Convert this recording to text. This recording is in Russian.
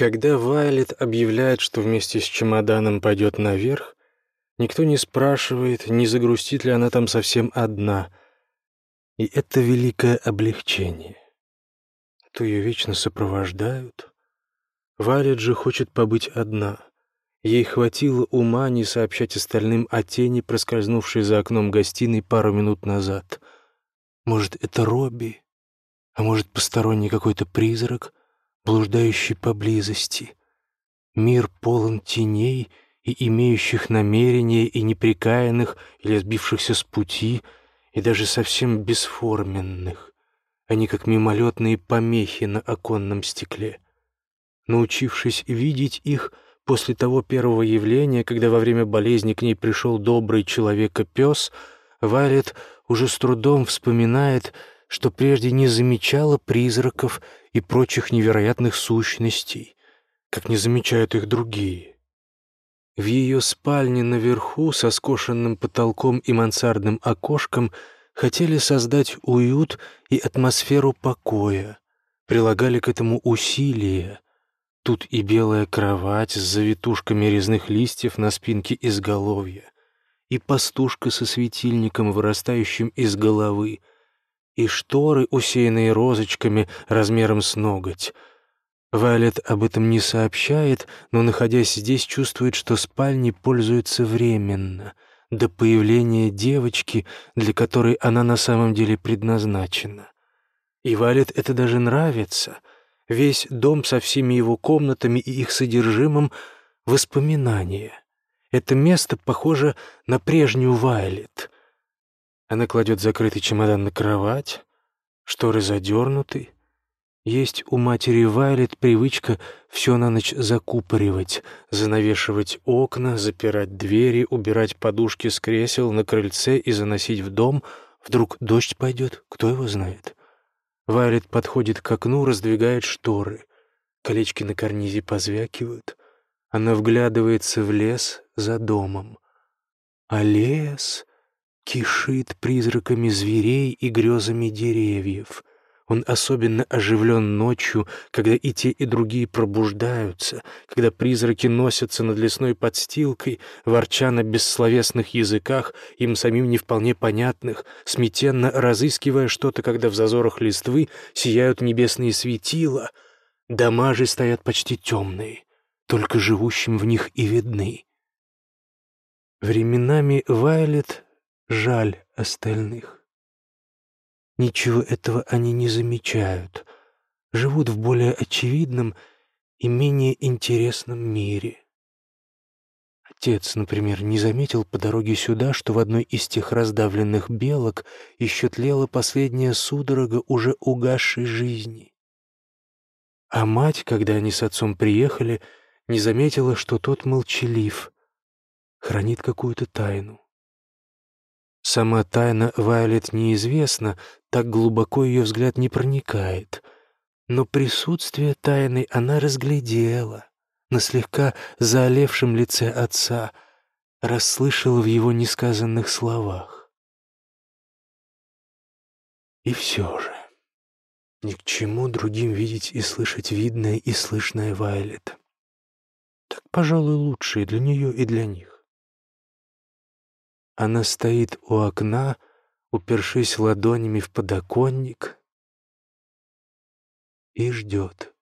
Когда Вайлет объявляет, что вместе с чемоданом пойдет наверх, никто не спрашивает, не загрустит ли она там совсем одна. И это великое облегчение. То ее вечно сопровождают. Вайлет же хочет побыть одна. Ей хватило ума не сообщать остальным о тени, проскользнувшей за окном гостиной пару минут назад. Может, это Робби? А может, посторонний какой-то призрак — блуждающий поблизости. Мир полон теней и имеющих намерения, и неприкаянных, или сбившихся с пути, и даже совсем бесформенных. Они как мимолетные помехи на оконном стекле. Научившись видеть их после того первого явления, когда во время болезни к ней пришел добрый человека-пес, Вайлет уже с трудом вспоминает, что прежде не замечала призраков и прочих невероятных сущностей, как не замечают их другие. В ее спальне наверху со скошенным потолком и мансардным окошком хотели создать уют и атмосферу покоя, прилагали к этому усилия. Тут и белая кровать с завитушками резных листьев на спинке изголовья, и пастушка со светильником, вырастающим из головы, и шторы, усеянные розочками размером с ноготь. Вайлет об этом не сообщает, но, находясь здесь, чувствует, что спальни пользуются временно, до появления девочки, для которой она на самом деле предназначена. И Вайлет это даже нравится. Весь дом со всеми его комнатами и их содержимым — воспоминания. Это место похоже на прежнюю Вайлет — она кладет закрытый чемодан на кровать, шторы задернуты. Есть у матери Вайлет привычка все на ночь закупоривать, занавешивать окна, запирать двери, убирать подушки с кресел на крыльце и заносить в дом. Вдруг дождь пойдет, кто его знает. Вайлет подходит к окну, раздвигает шторы. Колечки на карнизе позвякивают. Она вглядывается в лес за домом. А лес кишит призраками зверей и грезами деревьев. Он особенно оживлен ночью, когда и те, и другие пробуждаются, когда призраки носятся над лесной подстилкой, ворча на бессловесных языках, им самим не вполне понятных, сметенно разыскивая что-то, когда в зазорах листвы сияют небесные светила. Дома же стоят почти темные, только живущим в них и видны. Временами Вайлет жаль остальных. Ничего этого они не замечают, живут в более очевидном и менее интересном мире. Отец, например, не заметил по дороге сюда, что в одной из тех раздавленных белок еще тлела последняя судорога уже угасшей жизни. А мать, когда они с отцом приехали, не заметила, что тот молчалив, хранит какую-то тайну. Сама тайна Вайолет неизвестна, так глубоко ее взгляд не проникает. Но присутствие тайны она разглядела на слегка заолевшем лице отца, расслышала в его несказанных словах. И все же, ни к чему другим видеть и слышать видное и слышное Вайлет. Так, пожалуй, лучше и для нее, и для них. Она стоит у окна, упершись ладонями в подоконник, и ждет.